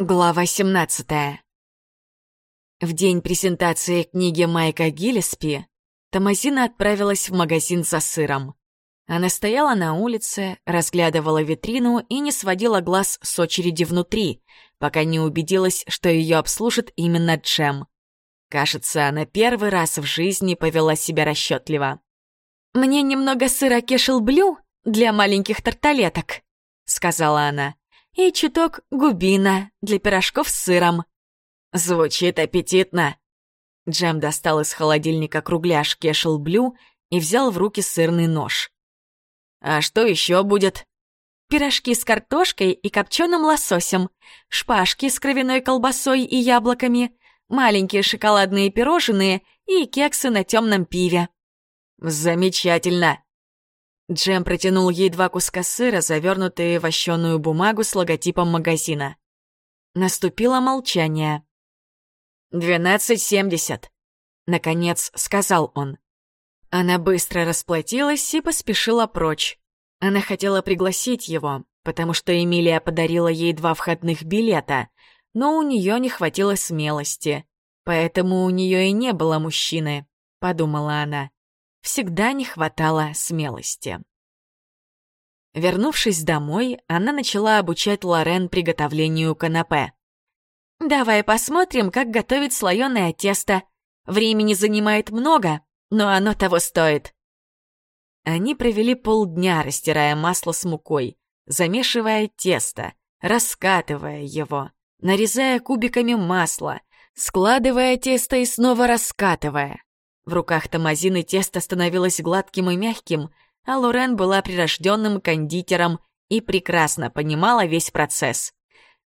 Глава 17 В день презентации книги Майка Гиллеспи Томазина отправилась в магазин за сыром. Она стояла на улице, разглядывала витрину и не сводила глаз с очереди внутри, пока не убедилась, что ее обслужит именно Джем. Кажется, она первый раз в жизни повела себя расчетливо. «Мне немного сыра кешел-блю для маленьких тарталеток», — сказала она и чуток губина для пирожков с сыром. Звучит аппетитно. Джем достал из холодильника кругляш кешел блю и взял в руки сырный нож. А что еще будет? Пирожки с картошкой и копченым лососем, шпажки с кровяной колбасой и яблоками, маленькие шоколадные пирожные и кексы на темном пиве. Замечательно! Джем протянул ей два куска сыра, завернутые в вощеную бумагу с логотипом магазина. Наступило молчание. «Двенадцать семьдесят», — наконец сказал он. Она быстро расплатилась и поспешила прочь. Она хотела пригласить его, потому что Эмилия подарила ей два входных билета, но у нее не хватило смелости, поэтому у нее и не было мужчины, подумала она всегда не хватало смелости. Вернувшись домой, она начала обучать Лорен приготовлению канапе. «Давай посмотрим, как готовить слоеное тесто. Времени занимает много, но оно того стоит». Они провели полдня, растирая масло с мукой, замешивая тесто, раскатывая его, нарезая кубиками масла, складывая тесто и снова раскатывая. В руках Тамазины тесто становилось гладким и мягким, а Лорен была прирожденным кондитером и прекрасно понимала весь процесс.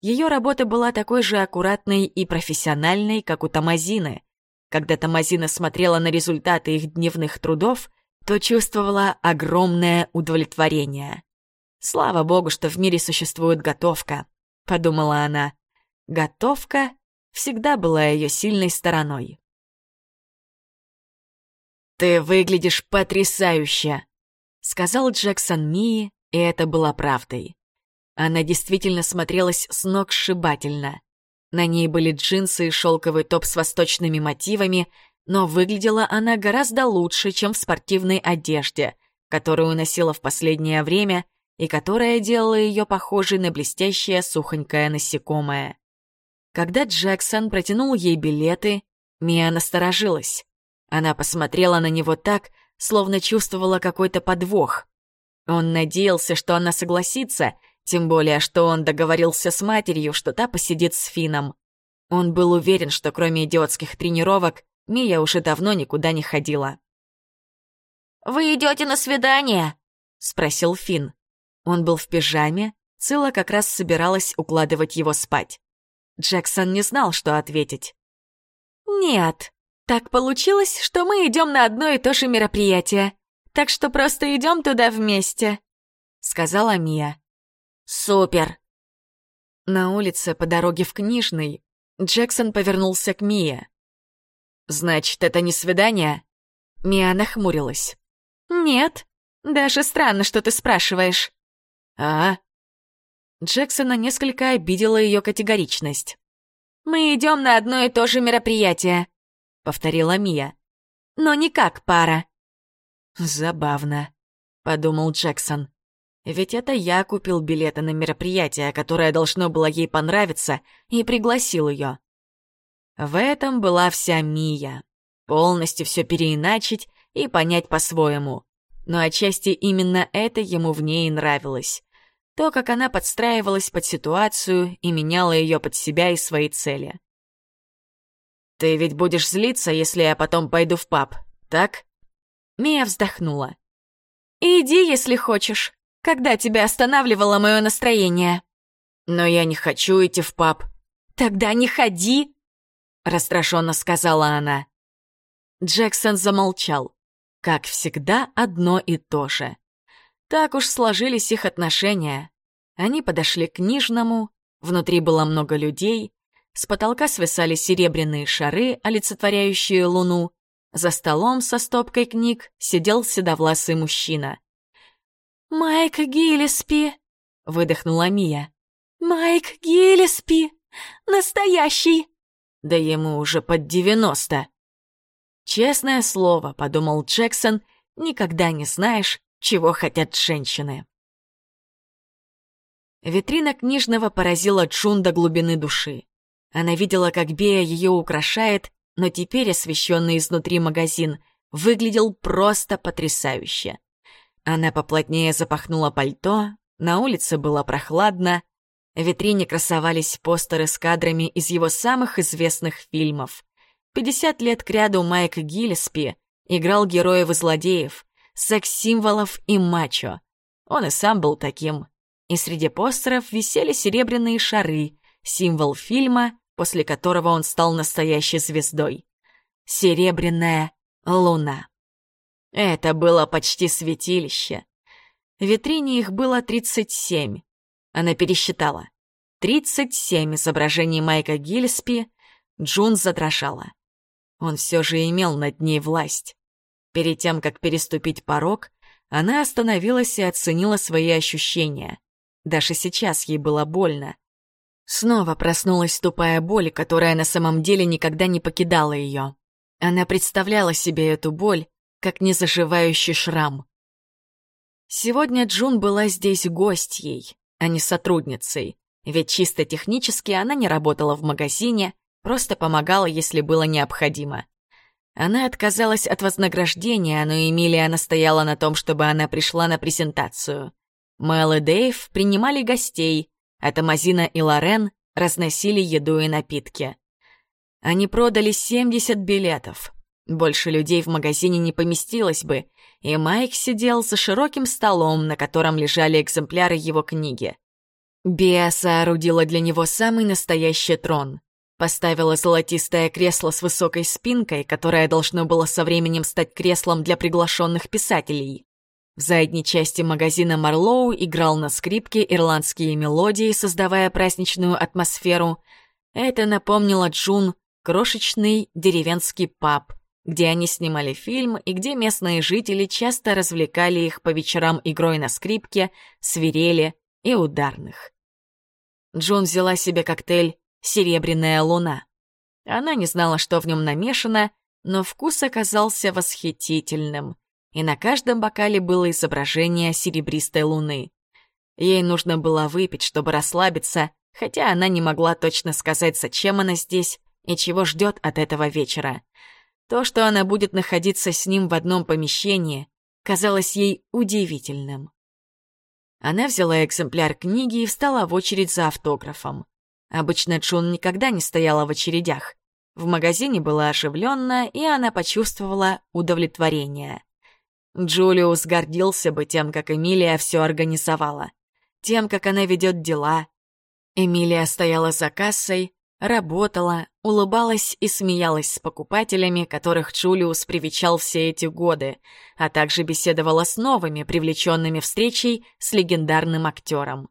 Ее работа была такой же аккуратной и профессиональной, как у Тамазины. Когда Тамазина смотрела на результаты их дневных трудов, то чувствовала огромное удовлетворение. «Слава богу, что в мире существует готовка», — подумала она. Готовка всегда была ее сильной стороной. «Ты выглядишь потрясающе!» — сказал Джексон Мии, и это было правдой. Она действительно смотрелась с ног сшибательно. На ней были джинсы и шелковый топ с восточными мотивами, но выглядела она гораздо лучше, чем в спортивной одежде, которую носила в последнее время и которая делала ее похожей на блестящее сухонькое насекомое. Когда Джексон протянул ей билеты, Мия насторожилась. Она посмотрела на него так, словно чувствовала какой-то подвох. Он надеялся, что она согласится, тем более, что он договорился с матерью, что та посидит с Фином. Он был уверен, что кроме идиотских тренировок, Мия уже давно никуда не ходила. «Вы идете на свидание?» — спросил Фин. Он был в пижаме, Цила как раз собиралась укладывать его спать. Джексон не знал, что ответить. «Нет», так получилось, что мы идем на одно и то же мероприятие. Так что просто идем туда вместе», — сказала Мия. «Супер!» На улице по дороге в Книжный Джексон повернулся к Мие. «Значит, это не свидание?» Мия нахмурилась. «Нет, даже странно, что ты спрашиваешь». «А?» Джексона несколько обидела ее категоричность. «Мы идем на одно и то же мероприятие повторила Мия. «Но не как пара». «Забавно», — подумал Джексон. «Ведь это я купил билеты на мероприятие, которое должно было ей понравиться, и пригласил ее». В этом была вся Мия. Полностью все переиначить и понять по-своему. Но отчасти именно это ему в ней нравилось. То, как она подстраивалась под ситуацию и меняла ее под себя и свои цели. «Ты ведь будешь злиться, если я потом пойду в паб, так?» Мия вздохнула. «Иди, если хочешь. Когда тебя останавливало мое настроение?» «Но я не хочу идти в паб». «Тогда не ходи!» Расстрашенно сказала она. Джексон замолчал. Как всегда, одно и то же. Так уж сложились их отношения. Они подошли к книжному, внутри было много людей, с потолка свисали серебряные шары, олицетворяющие луну. За столом со стопкой книг сидел седовласый мужчина. «Майк Гиллеспи!» — выдохнула Мия. «Майк Гиллеспи! Настоящий!» «Да ему уже под девяносто!» «Честное слово», — подумал Джексон, — «никогда не знаешь, чего хотят женщины». Витрина книжного поразила Джун до глубины души. Она видела, как Бея ее украшает, но теперь освещенный изнутри магазин выглядел просто потрясающе. Она поплотнее запахнула пальто, на улице было прохладно, в витрине красовались постеры с кадрами из его самых известных фильмов. 50 лет кряду Майк Гиллеспи играл героев и злодеев, секс-символов и мачо. Он и сам был таким. И среди постеров висели серебряные шары, символ фильма, после которого он стал настоящей звездой. Серебряная луна. Это было почти святилище. В витрине их было 37. Она пересчитала. 37 изображений Майка Гиллеспи. Джун задрожала. Он все же имел над ней власть. Перед тем, как переступить порог, она остановилась и оценила свои ощущения. Даже сейчас ей было больно. Снова проснулась тупая боль, которая на самом деле никогда не покидала ее. Она представляла себе эту боль, как незаживающий шрам. Сегодня Джун была здесь гостьей, а не сотрудницей, ведь чисто технически она не работала в магазине, просто помогала, если было необходимо. Она отказалась от вознаграждения, но Эмилия настояла на том, чтобы она пришла на презентацию. Мэл и Дэйв принимали гостей, а Тамазина и Лорен разносили еду и напитки. Они продали 70 билетов. Больше людей в магазине не поместилось бы, и Майк сидел за широким столом, на котором лежали экземпляры его книги. Беа соорудила для него самый настоящий трон. Поставила золотистое кресло с высокой спинкой, которое должно было со временем стать креслом для приглашенных писателей. В задней части магазина Марлоу играл на скрипке ирландские мелодии, создавая праздничную атмосферу. Это напомнило Джун крошечный деревенский паб, где они снимали фильм и где местные жители часто развлекали их по вечерам игрой на скрипке, свирели и ударных. Джун взяла себе коктейль «Серебряная луна». Она не знала, что в нем намешано, но вкус оказался восхитительным — и на каждом бокале было изображение серебристой луны. Ей нужно было выпить, чтобы расслабиться, хотя она не могла точно сказать, зачем она здесь и чего ждет от этого вечера. То, что она будет находиться с ним в одном помещении, казалось ей удивительным. Она взяла экземпляр книги и встала в очередь за автографом. Обычно Джун никогда не стояла в очередях. В магазине было оживленно, и она почувствовала удовлетворение. Джулиус гордился бы тем, как Эмилия все организовала, тем, как она ведет дела. Эмилия стояла за кассой, работала, улыбалась и смеялась с покупателями, которых Джулиус привечал все эти годы, а также беседовала с новыми, привлеченными встречей с легендарным актером.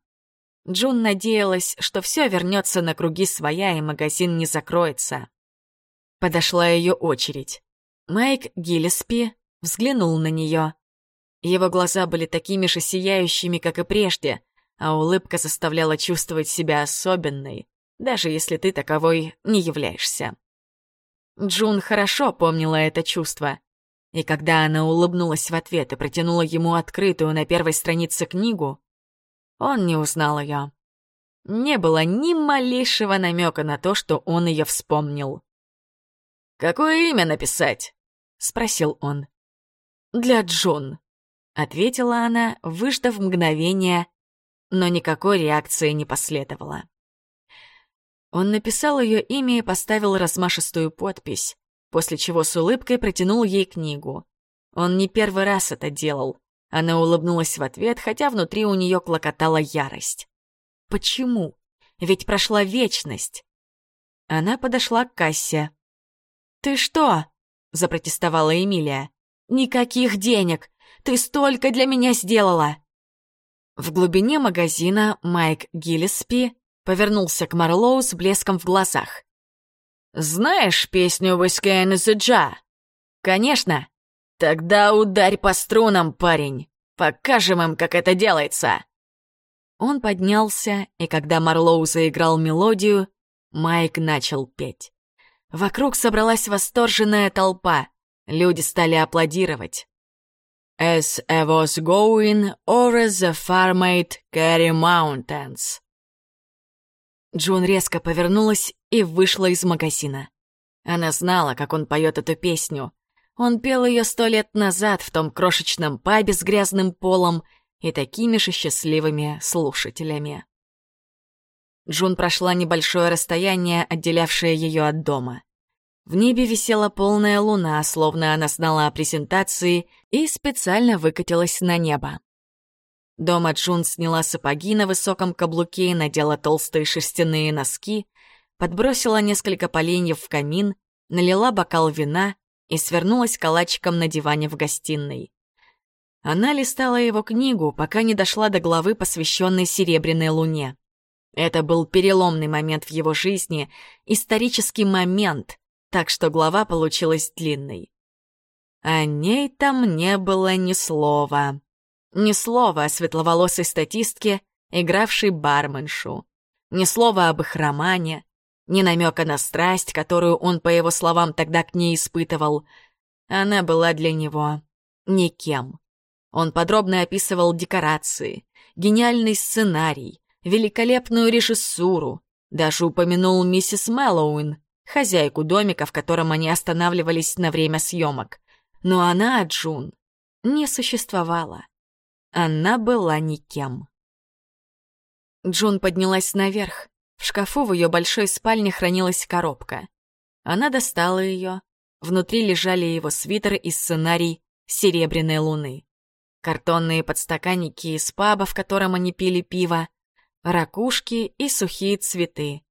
Джун надеялась, что все вернется на круги своя и магазин не закроется. Подошла ее очередь. Майк Гиллеспи взглянул на нее. Его глаза были такими же сияющими, как и прежде, а улыбка заставляла чувствовать себя особенной, даже если ты таковой не являешься. Джун хорошо помнила это чувство, и когда она улыбнулась в ответ и протянула ему открытую на первой странице книгу, он не узнал ее. Не было ни малейшего намека на то, что он ее вспомнил. «Какое имя написать?» — спросил он для Джон», — ответила она, выждав мгновение, но никакой реакции не последовало. Он написал ее имя и поставил размашистую подпись, после чего с улыбкой протянул ей книгу. Он не первый раз это делал. Она улыбнулась в ответ, хотя внутри у нее клокотала ярость. Почему? Ведь прошла вечность. Она подошла к кассе. «Ты что?» — запротестовала Эмилия. «Никаких денег! Ты столько для меня сделала!» В глубине магазина Майк Гиллеспи повернулся к Марлоу с блеском в глазах. «Знаешь песню «Whiskey and the Jar»?» «Конечно!» «Тогда ударь по струнам, парень! Покажем им, как это делается!» Он поднялся, и когда Марлоу заиграл мелодию, Майк начал петь. Вокруг собралась восторженная толпа. Люди стали аплодировать. As I was going over the far-made Kerry Mountains. Джун резко повернулась и вышла из магазина. Она знала, как он поет эту песню. Он пел ее сто лет назад в том крошечном пабе с грязным полом и такими же счастливыми слушателями. Джун прошла небольшое расстояние, отделявшее ее от дома. В небе висела полная луна, словно она знала о презентации и специально выкатилась на небо. Дома Джун сняла сапоги на высоком каблуке, надела толстые шерстяные носки, подбросила несколько поленьев в камин, налила бокал вина и свернулась калачиком на диване в гостиной. Она листала его книгу, пока не дошла до главы, посвященной Серебряной Луне. Это был переломный момент в его жизни, исторический момент, так что глава получилась длинной. О ней там не было ни слова. Ни слова о светловолосой статистке, игравшей барменшу. Ни слова об их романе, ни намека на страсть, которую он, по его словам, тогда к ней испытывал. Она была для него никем. Он подробно описывал декорации, гениальный сценарий, великолепную режиссуру, даже упомянул миссис Мэллоуин, хозяйку домика, в котором они останавливались на время съемок. Но она, Джун, не существовала. Она была никем. Джун поднялась наверх, в шкафу в ее большой спальне хранилась коробка. Она достала ее. Внутри лежали его свитер и сценарий «Серебряной луны». Картонные подстаканники из паба, в котором они пили пиво, ракушки и сухие цветы.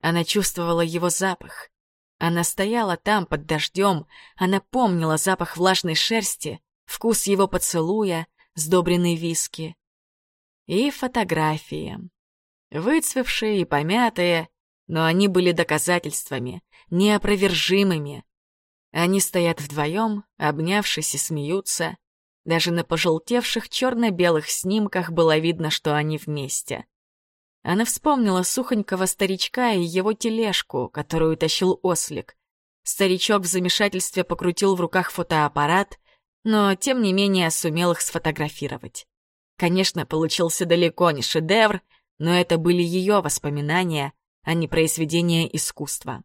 Она чувствовала его запах. Она стояла там под дождем, она помнила запах влажной шерсти, вкус его поцелуя, сдобренный виски. И фотографии. Выцвевшие и помятые, но они были доказательствами, неопровержимыми. Они стоят вдвоем, обнявшись и смеются. Даже на пожелтевших черно-белых снимках было видно, что они вместе. Она вспомнила сухонького старичка и его тележку, которую тащил ослик. Старичок в замешательстве покрутил в руках фотоаппарат, но, тем не менее, сумел их сфотографировать. Конечно, получился далеко не шедевр, но это были ее воспоминания, а не произведения искусства.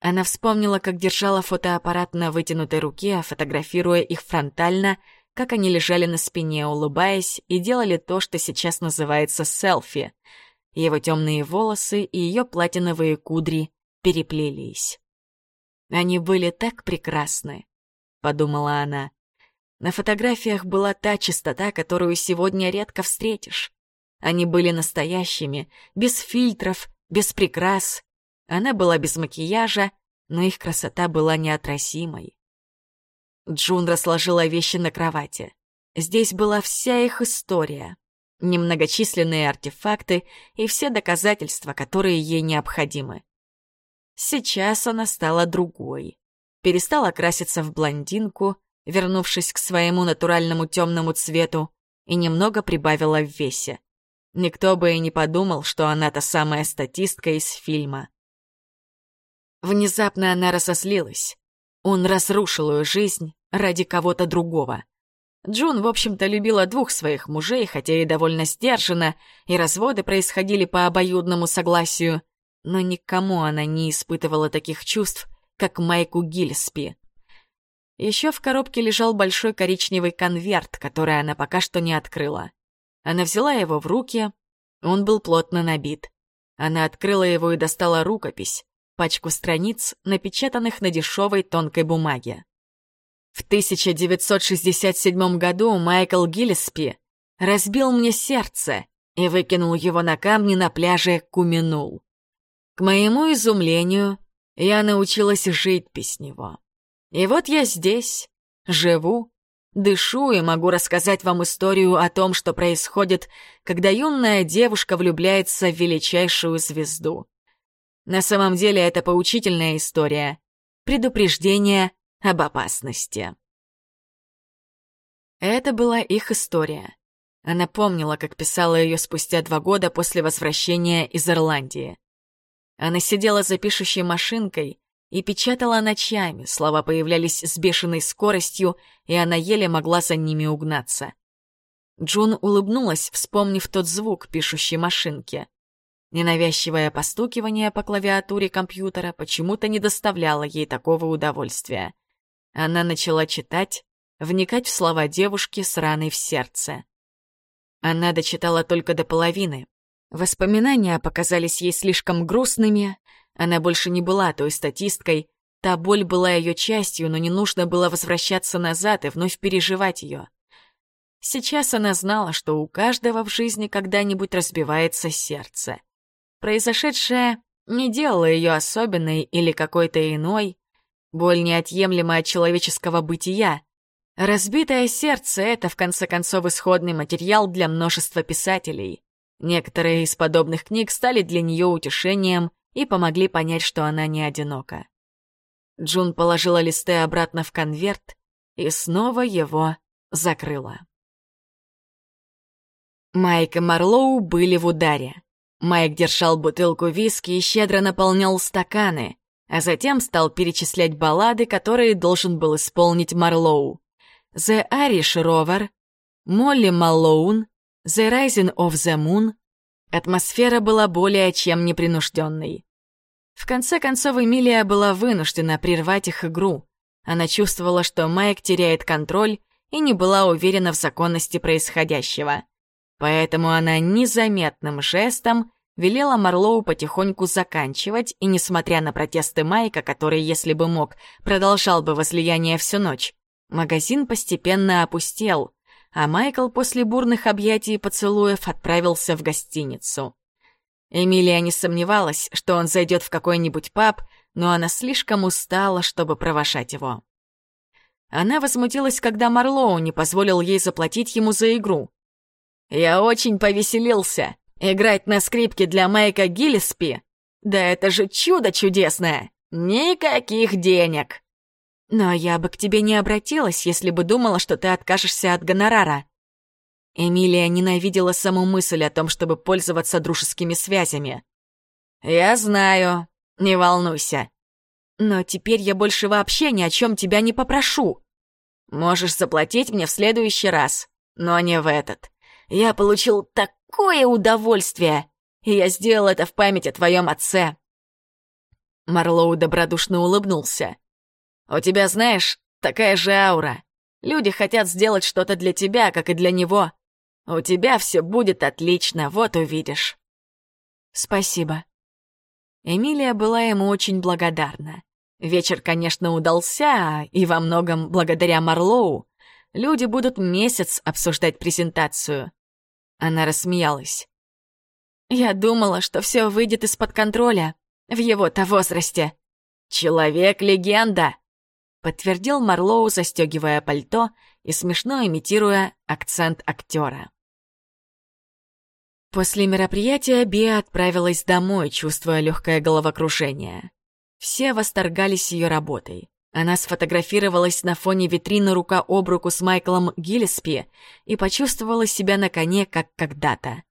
Она вспомнила, как держала фотоаппарат на вытянутой руке, фотографируя их фронтально, как они лежали на спине, улыбаясь, и делали то, что сейчас называется селфи. Его темные волосы и ее платиновые кудри переплелись. «Они были так прекрасны», — подумала она. На фотографиях была та чистота, которую сегодня редко встретишь. Они были настоящими, без фильтров, без прикрас. Она была без макияжа, но их красота была неотразимой. Джун расложила вещи на кровати. Здесь была вся их история. Немногочисленные артефакты и все доказательства, которые ей необходимы. Сейчас она стала другой. Перестала краситься в блондинку, вернувшись к своему натуральному темному цвету, и немного прибавила в весе. Никто бы и не подумал, что она та самая статистка из фильма. Внезапно она разозлилась. Он разрушил ее жизнь ради кого-то другого. Джун, в общем-то, любила двух своих мужей, хотя и довольно сдержанно, и разводы происходили по обоюдному согласию, но никому она не испытывала таких чувств, как Майку Гиллспи. Еще в коробке лежал большой коричневый конверт, который она пока что не открыла. Она взяла его в руки, он был плотно набит. Она открыла его и достала рукопись, пачку страниц, напечатанных на дешевой тонкой бумаге. В 1967 году Майкл Гиллеспи разбил мне сердце и выкинул его на камни на пляже Куминул. К моему изумлению, я научилась жить без него. И вот я здесь, живу, Дышу и могу рассказать вам историю о том, что происходит, когда юная девушка влюбляется в величайшую звезду. На самом деле это поучительная история. Предупреждение об опасности. Это была их история. Она помнила, как писала ее спустя два года после возвращения из Ирландии. Она сидела за пишущей машинкой и печатала ночами, слова появлялись с бешеной скоростью, и она еле могла за ними угнаться. Джун улыбнулась, вспомнив тот звук пишущей машинки. Ненавязчивое постукивание по клавиатуре компьютера почему-то не доставляло ей такого удовольствия. Она начала читать, вникать в слова девушки с раной в сердце. Она дочитала только до половины. Воспоминания показались ей слишком грустными, она больше не была той статисткой, та боль была ее частью, но не нужно было возвращаться назад и вновь переживать ее. Сейчас она знала, что у каждого в жизни когда-нибудь разбивается сердце. Произошедшее не делало ее особенной или какой-то иной, боль неотъемлема от человеческого бытия. Разбитое сердце — это, в конце концов, исходный материал для множества писателей. Некоторые из подобных книг стали для нее утешением и помогли понять, что она не одинока. Джун положила листы обратно в конверт и снова его закрыла. Майк и Марлоу были в ударе. Майк держал бутылку виски и щедро наполнял стаканы, а затем стал перечислять баллады, которые должен был исполнить Марлоу. «The Irish Rover», «Молли Малоун», «The Rising of the Moon». Атмосфера была более чем непринужденной. В конце концов, Эмилия была вынуждена прервать их игру. Она чувствовала, что Майк теряет контроль и не была уверена в законности происходящего. Поэтому она незаметным жестом велела Марлоу потихоньку заканчивать, и, несмотря на протесты Майка, который, если бы мог, продолжал бы возлияние всю ночь, магазин постепенно опустел, а Майкл после бурных объятий и поцелуев отправился в гостиницу. Эмилия не сомневалась, что он зайдет в какой-нибудь паб, но она слишком устала, чтобы провожать его. Она возмутилась, когда Марлоу не позволил ей заплатить ему за игру. Я очень повеселился. Играть на скрипке для Майка Гиллиспи? Да это же чудо чудесное! Никаких денег! Но я бы к тебе не обратилась, если бы думала, что ты откажешься от гонорара. Эмилия ненавидела саму мысль о том, чтобы пользоваться дружескими связями. «Я знаю, не волнуйся. Но теперь я больше вообще ни о чем тебя не попрошу. Можешь заплатить мне в следующий раз, но не в этот. Я получил такое удовольствие, и я сделал это в память о твоем отце». Марлоу добродушно улыбнулся. «У тебя, знаешь, такая же аура. Люди хотят сделать что-то для тебя, как и для него. У тебя все будет отлично, вот увидишь». «Спасибо». Эмилия была ему очень благодарна. Вечер, конечно, удался, и во многом благодаря Марлоу. Люди будут месяц обсуждать презентацию. Она рассмеялась. «Я думала, что все выйдет из-под контроля в его-то возрасте. Человек-легенда!» подтвердил Марлоу, застегивая пальто и смешно имитируя акцент актера. После мероприятия Биа отправилась домой, чувствуя легкое головокружение. Все восторгались ее работой. Она сфотографировалась на фоне витрины рука об руку с Майклом Гиллеспи и почувствовала себя на коне, как когда-то.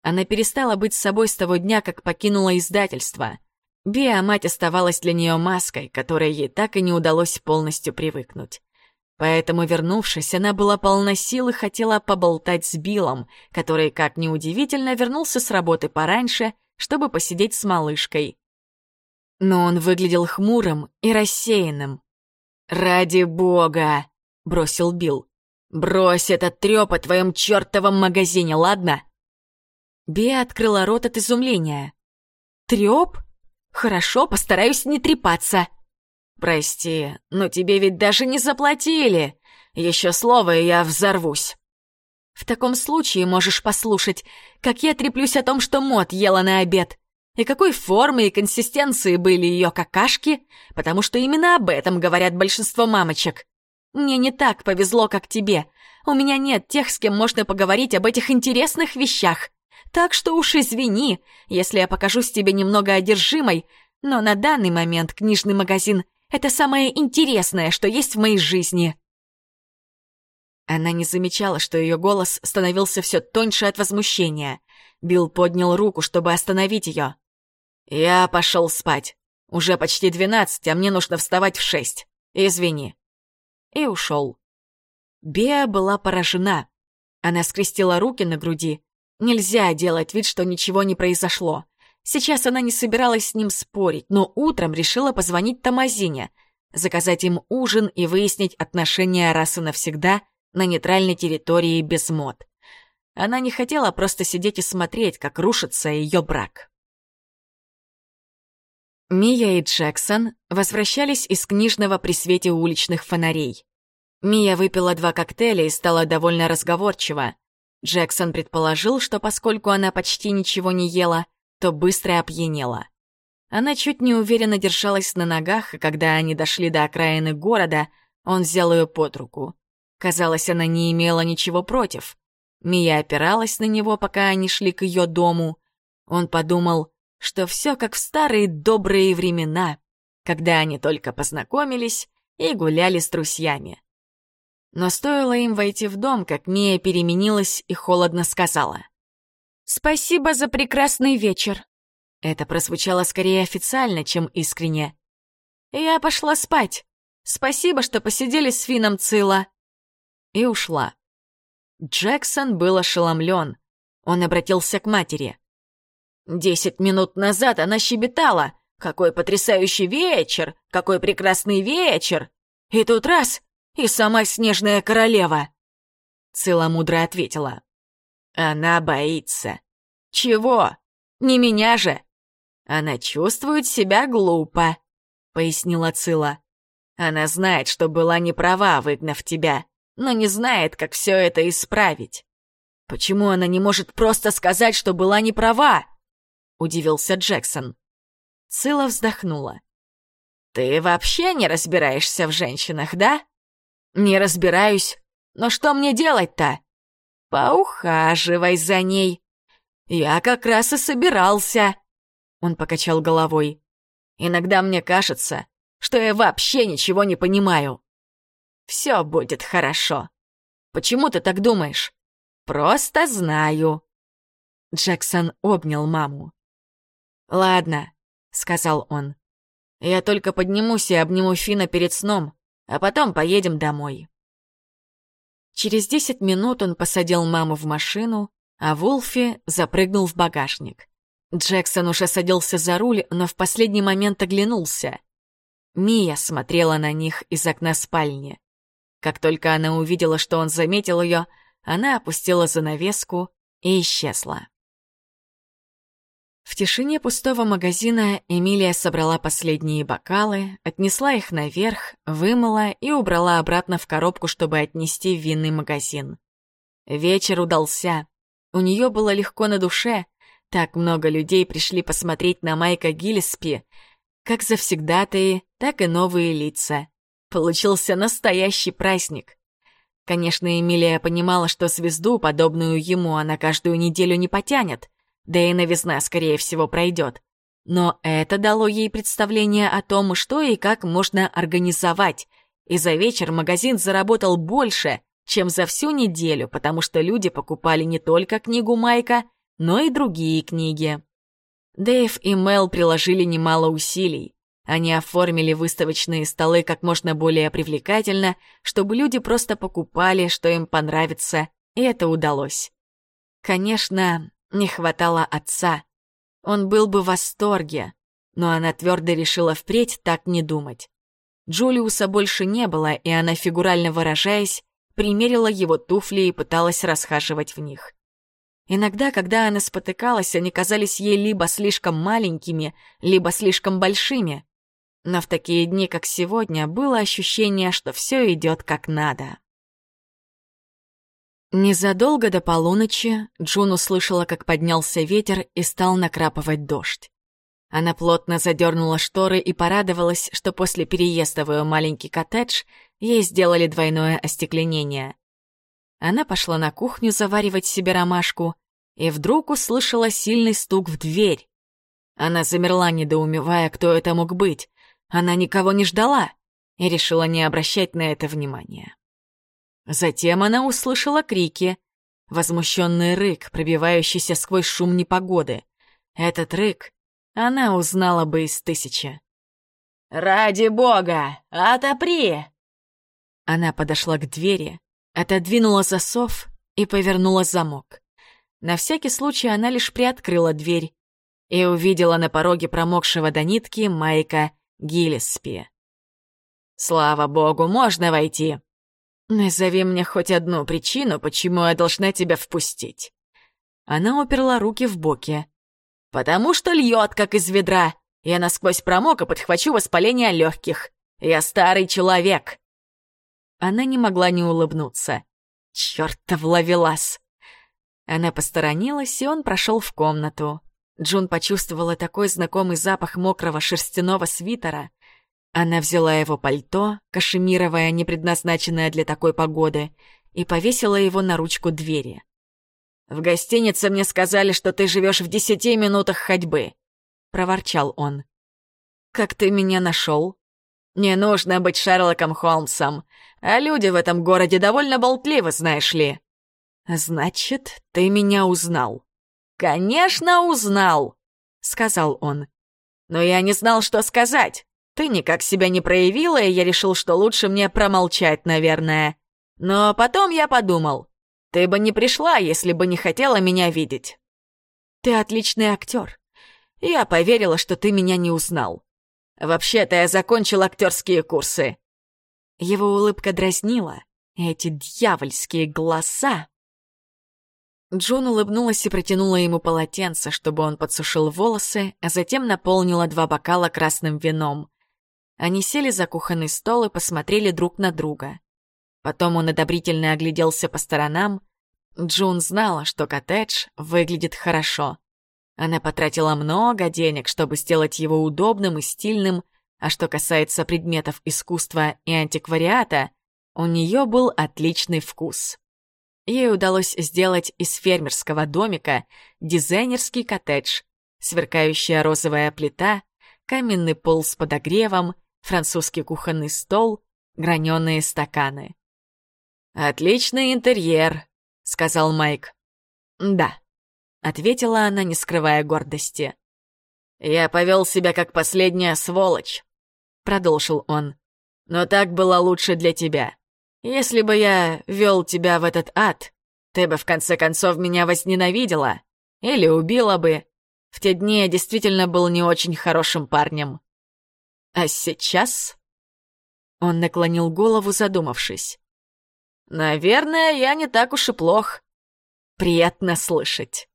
Она перестала быть собой с того дня, как покинула издательство. Биа-мать оставалась для нее маской, которой ей так и не удалось полностью привыкнуть. Поэтому, вернувшись, она была полна сил и хотела поболтать с Биллом, который, как ни удивительно, вернулся с работы пораньше, чтобы посидеть с малышкой. Но он выглядел хмурым и рассеянным, «Ради бога!» — бросил Билл. «Брось этот трёп о твоем чёртовом магазине, ладно?» Бия открыла рот от изумления. «Трёп? Хорошо, постараюсь не трепаться». «Прости, но тебе ведь даже не заплатили. Еще слово, и я взорвусь». «В таком случае можешь послушать, как я треплюсь о том, что Мот ела на обед и какой формы и консистенции были ее какашки, потому что именно об этом говорят большинство мамочек. Мне не так повезло, как тебе. У меня нет тех, с кем можно поговорить об этих интересных вещах. Так что уж извини, если я покажусь тебе немного одержимой, но на данный момент книжный магазин — это самое интересное, что есть в моей жизни. Она не замечала, что ее голос становился все тоньше от возмущения. Билл поднял руку, чтобы остановить ее. «Я пошел спать. Уже почти двенадцать, а мне нужно вставать в шесть. Извини». И ушел. Беа была поражена. Она скрестила руки на груди. Нельзя делать вид, что ничего не произошло. Сейчас она не собиралась с ним спорить, но утром решила позвонить Тамазине, заказать им ужин и выяснить отношения раз и навсегда на нейтральной территории без мод. Она не хотела просто сидеть и смотреть, как рушится ее брак. Мия и Джексон возвращались из книжного при свете уличных фонарей. Мия выпила два коктейля и стала довольно разговорчива. Джексон предположил, что поскольку она почти ничего не ела, то быстро опьянела. Она чуть неуверенно держалась на ногах, и когда они дошли до окраины города, он взял ее под руку. Казалось, она не имела ничего против. Мия опиралась на него, пока они шли к ее дому. Он подумал, что все как в старые добрые времена, когда они только познакомились и гуляли с друзьями. Но стоило им войти в дом, как Мия переменилась и холодно сказала. «Спасибо за прекрасный вечер». Это прозвучало скорее официально, чем искренне. «Я пошла спать. Спасибо, что посидели с Фином Цила». И ушла. Джексон был ошеломлен. Он обратился к матери. «Десять минут назад она щебетала. Какой потрясающий вечер! Какой прекрасный вечер! И тут раз и сама снежная королева!» Цила мудро ответила. «Она боится. Чего? Не меня же!» «Она чувствует себя глупо», — пояснила Цила. «Она знает, что была не права, выгнав тебя, но не знает, как все это исправить. Почему она не может просто сказать, что была не права?» — удивился Джексон. Цила вздохнула. «Ты вообще не разбираешься в женщинах, да?» «Не разбираюсь. Но что мне делать-то?» «Поухаживай за ней». «Я как раз и собирался». Он покачал головой. «Иногда мне кажется, что я вообще ничего не понимаю». «Все будет хорошо». «Почему ты так думаешь?» «Просто знаю». Джексон обнял маму. «Ладно», — сказал он. «Я только поднимусь и обниму Фина перед сном, а потом поедем домой». Через десять минут он посадил маму в машину, а Вулфи запрыгнул в багажник. Джексон уже садился за руль, но в последний момент оглянулся. Мия смотрела на них из окна спальни. Как только она увидела, что он заметил ее, она опустила занавеску и исчезла. В тишине пустого магазина Эмилия собрала последние бокалы, отнесла их наверх, вымыла и убрала обратно в коробку, чтобы отнести в винный магазин. Вечер удался. У нее было легко на душе. Так много людей пришли посмотреть на Майка Гиллеспи, как завсегдатые, так и новые лица. Получился настоящий праздник. Конечно, Эмилия понимала, что звезду, подобную ему, она каждую неделю не потянет — да и новизна, скорее всего, пройдет. Но это дало ей представление о том, что и как можно организовать. И за вечер магазин заработал больше, чем за всю неделю, потому что люди покупали не только книгу Майка, но и другие книги. Дэйв и Мел приложили немало усилий. Они оформили выставочные столы как можно более привлекательно, чтобы люди просто покупали, что им понравится, и это удалось. Конечно, не хватало отца. Он был бы в восторге, но она твердо решила впредь так не думать. Джулиуса больше не было, и она, фигурально выражаясь, примерила его туфли и пыталась расхаживать в них. Иногда, когда она спотыкалась, они казались ей либо слишком маленькими, либо слишком большими. Но в такие дни, как сегодня, было ощущение, что все идет как надо. Незадолго до полуночи Джун услышала, как поднялся ветер и стал накрапывать дождь. Она плотно задернула шторы и порадовалась, что после переезда в ее маленький коттедж ей сделали двойное остекленение. Она пошла на кухню заваривать себе ромашку и вдруг услышала сильный стук в дверь. Она замерла, недоумевая, кто это мог быть. Она никого не ждала и решила не обращать на это внимания. Затем она услышала крики, возмущенный рык, пробивающийся сквозь шум непогоды. Этот рык она узнала бы из тысячи. «Ради бога, отопри!» Она подошла к двери, отодвинула засов и повернула замок. На всякий случай она лишь приоткрыла дверь и увидела на пороге промокшего до нитки Майка Гиллеспи. «Слава богу, можно войти!» «Назови мне хоть одну причину, почему я должна тебя впустить». Она уперла руки в боки. «Потому что льет, как из ведра. Я насквозь промок и подхвачу воспаление легких. Я старый человек». Она не могла не улыбнуться. Чёртов ловелас! Она посторонилась, и он прошел в комнату. Джун почувствовала такой знакомый запах мокрого шерстяного свитера. Она взяла его пальто, кашемировое, не предназначенное для такой погоды, и повесила его на ручку двери. «В гостинице мне сказали, что ты живешь в десяти минутах ходьбы», — проворчал он. «Как ты меня нашел?» «Не нужно быть Шерлоком Холмсом, а люди в этом городе довольно болтливы, знаешь ли». «Значит, ты меня узнал?» «Конечно, узнал», — сказал он. «Но я не знал, что сказать. Ты никак себя не проявила, и я решил, что лучше мне промолчать, наверное. Но потом я подумал, ты бы не пришла, если бы не хотела меня видеть. Ты отличный актер. Я поверила, что ты меня не узнал. Вообще-то я закончил актерские курсы». Его улыбка дразнила. Эти дьявольские глаза. Джун улыбнулась и протянула ему полотенце, чтобы он подсушил волосы, а затем наполнила два бокала красным вином. Они сели за кухонный стол и посмотрели друг на друга. Потом он одобрительно огляделся по сторонам. Джун знала, что коттедж выглядит хорошо. Она потратила много денег, чтобы сделать его удобным и стильным, а что касается предметов искусства и антиквариата, у нее был отличный вкус. Ей удалось сделать из фермерского домика дизайнерский коттедж, сверкающая розовая плита, каменный пол с подогревом, французский кухонный стол, граненые стаканы. «Отличный интерьер», — сказал Майк. «Да», — ответила она, не скрывая гордости. «Я повел себя как последняя сволочь», — продолжил он. «Но так было лучше для тебя. Если бы я вел тебя в этот ад, ты бы в конце концов меня возненавидела или убила бы. В те дни я действительно был не очень хорошим парнем. А сейчас...» Он наклонил голову, задумавшись. «Наверное, я не так уж и плох. Приятно слышать.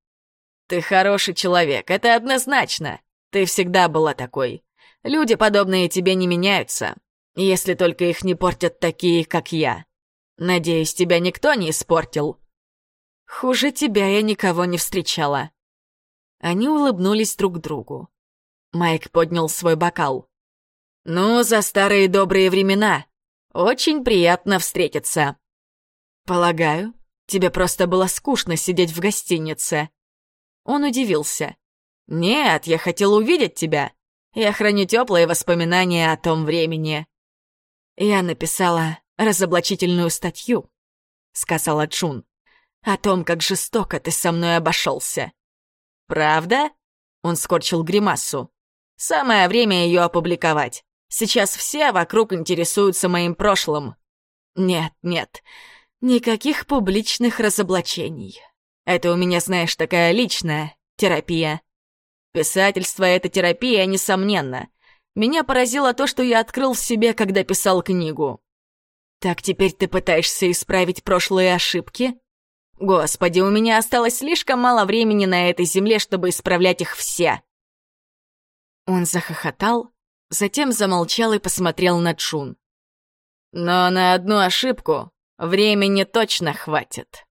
Ты хороший человек, это однозначно. Ты всегда была такой. Люди, подобные тебе, не меняются если только их не портят такие, как я. Надеюсь, тебя никто не испортил. Хуже тебя я никого не встречала. Они улыбнулись друг другу. Майк поднял свой бокал. «Ну, за старые добрые времена. Очень приятно встретиться». «Полагаю, тебе просто было скучно сидеть в гостинице». Он удивился. «Нет, я хотел увидеть тебя. Я храню теплые воспоминания о том времени». «Я написала разоблачительную статью», — сказала Джун, «о том, как жестоко ты со мной обошелся». «Правда?» — он скорчил гримасу. «Самое время ее опубликовать. Сейчас все вокруг интересуются моим прошлым». «Нет, нет, никаких публичных разоблачений. Это у меня, знаешь, такая личная терапия. Писательство — это терапия, несомненно. Меня поразило то, что я открыл в себе, когда писал книгу. Так теперь ты пытаешься исправить прошлые ошибки? Господи, у меня осталось слишком мало времени на этой земле, чтобы исправлять их все. Он захохотал, затем замолчал и посмотрел на Чун. Но на одну ошибку времени точно хватит.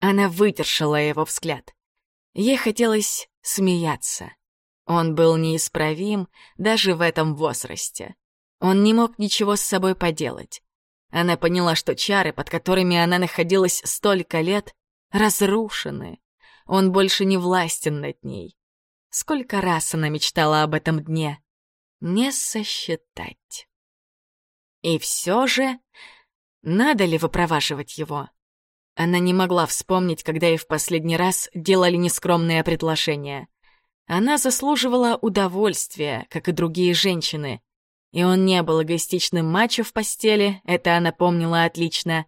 Она выдержала его взгляд. Ей хотелось смеяться. Он был неисправим даже в этом возрасте. Он не мог ничего с собой поделать. Она поняла, что чары, под которыми она находилась столько лет, разрушены. Он больше не властен над ней. Сколько раз она мечтала об этом дне. Не сосчитать. И все же, надо ли выпроваживать его? Она не могла вспомнить, когда ей в последний раз делали нескромное предложение. Она заслуживала удовольствия, как и другие женщины. И он не был эгоистичным мачо в постели, это она помнила отлично.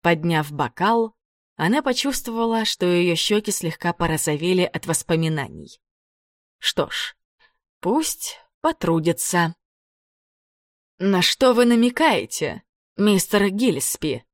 Подняв бокал, она почувствовала, что ее щеки слегка порозовели от воспоминаний. Что ж, пусть потрудится. «На что вы намекаете, мистер Гиллиспи?»